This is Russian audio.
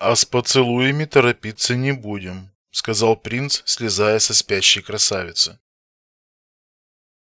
А с поцелуями торопиться не будем, сказал принц, слезая со спящей красавицы.